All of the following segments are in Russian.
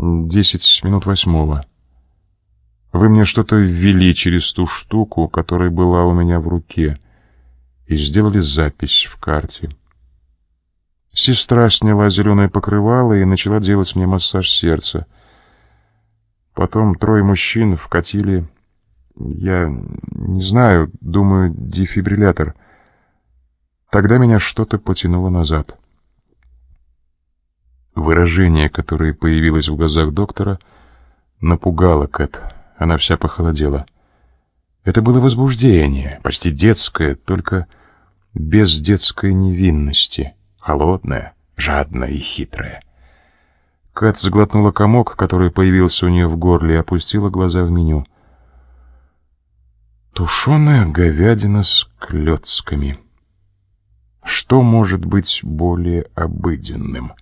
десять минут восьмого. Вы мне что-то ввели через ту штуку, которая была у меня в руке, и сделали запись в карте. Сестра сняла зеленое покрывало и начала делать мне массаж сердца. Потом трое мужчин вкатили, я не знаю, думаю, дефибриллятор. Тогда меня что-то потянуло назад. Выражение, которое появилось в глазах доктора, напугало Кэт. Она вся похолодела. Это было возбуждение, почти детское, только без детской невинности, холодное, жадное и хитрое. Кэт сглотнула комок, который появился у нее в горле, и опустила глаза в меню. Тушеная говядина с клетками. Что может быть более обыденным?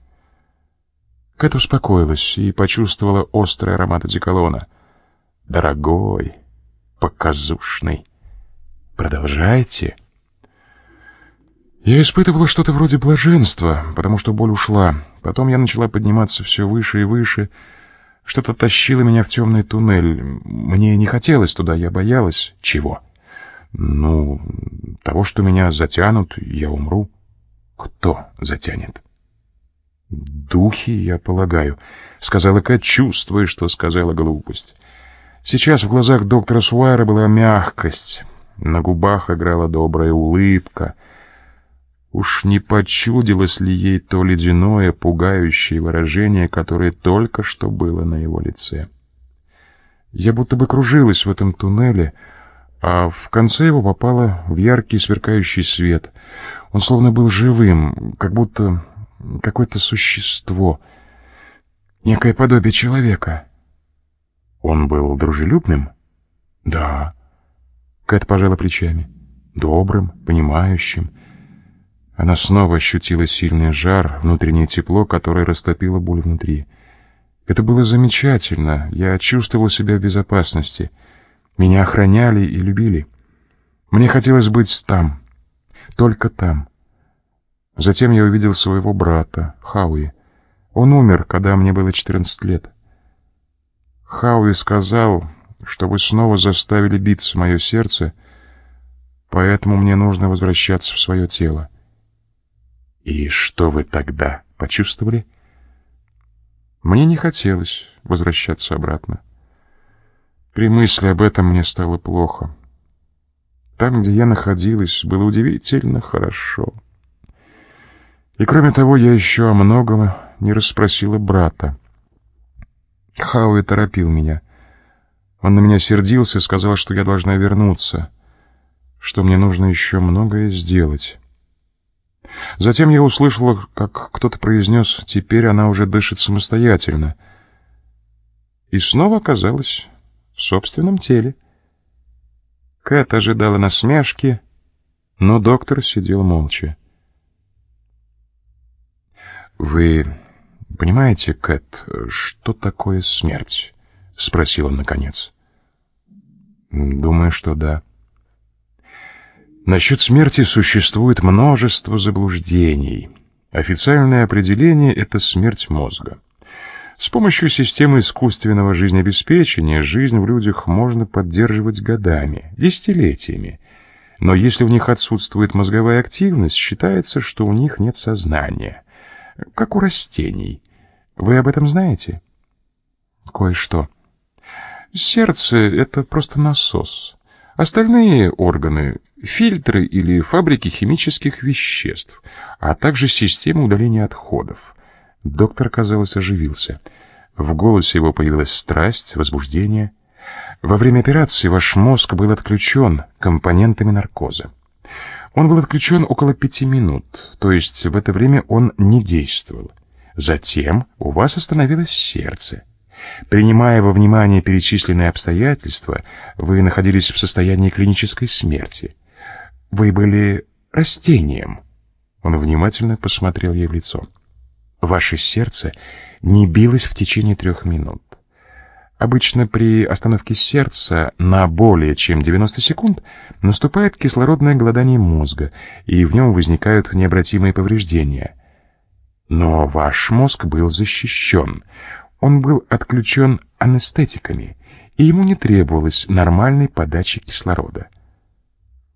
Кэт успокоилась и почувствовала острый аромат одеколона. Дорогой, показушный. Продолжайте. Я испытывала что-то вроде блаженства, потому что боль ушла. Потом я начала подниматься все выше и выше. Что-то тащило меня в темный туннель. Мне не хотелось туда, я боялась. Чего? Ну, того, что меня затянут, я умру. Кто затянет? «Духи, я полагаю», — сказала Кэт, чувствуя, что сказала глупость. Сейчас в глазах доктора Суайра была мягкость, на губах играла добрая улыбка. Уж не почудилось ли ей то ледяное, пугающее выражение, которое только что было на его лице? Я будто бы кружилась в этом туннеле, а в конце его попала в яркий сверкающий свет. Он словно был живым, как будто какое-то существо, некое подобие человека. Он был дружелюбным? Да. Кэт пожала плечами. Добрым, понимающим. Она снова ощутила сильный жар, внутреннее тепло, которое растопило боль внутри. Это было замечательно. Я чувствовал себя в безопасности. Меня охраняли и любили. Мне хотелось быть там. Только там. Затем я увидел своего брата, Хауи. Он умер, когда мне было 14 лет. Хауи сказал, что вы снова заставили биться мое сердце, поэтому мне нужно возвращаться в свое тело. И что вы тогда почувствовали? Мне не хотелось возвращаться обратно. При мысли об этом мне стало плохо. Там, где я находилась, было удивительно хорошо. И кроме того, я еще о многом не расспросила брата. Хауи торопил меня. Он на меня сердился сказал, что я должна вернуться, что мне нужно еще многое сделать. Затем я услышала, как кто-то произнес «теперь она уже дышит самостоятельно». И снова оказалась в собственном теле. Кэт ожидала насмешки, но доктор сидел молча. «Вы понимаете, Кэт, что такое смерть?» — спросил он наконец. «Думаю, что да». Насчет смерти существует множество заблуждений. Официальное определение — это смерть мозга. С помощью системы искусственного жизнеобеспечения жизнь в людях можно поддерживать годами, десятилетиями. Но если в них отсутствует мозговая активность, считается, что у них нет сознания как у растений. Вы об этом знаете? Кое-что. Сердце — это просто насос. Остальные органы — фильтры или фабрики химических веществ, а также система удаления отходов. Доктор, казалось, оживился. В голосе его появилась страсть, возбуждение. Во время операции ваш мозг был отключен компонентами наркоза. Он был отключен около пяти минут, то есть в это время он не действовал. Затем у вас остановилось сердце. Принимая во внимание перечисленные обстоятельства, вы находились в состоянии клинической смерти. Вы были растением. Он внимательно посмотрел ей в лицо. Ваше сердце не билось в течение трех минут. Обычно при остановке сердца на более чем 90 секунд наступает кислородное голодание мозга, и в нем возникают необратимые повреждения. Но ваш мозг был защищен. Он был отключен анестетиками, и ему не требовалось нормальной подачи кислорода.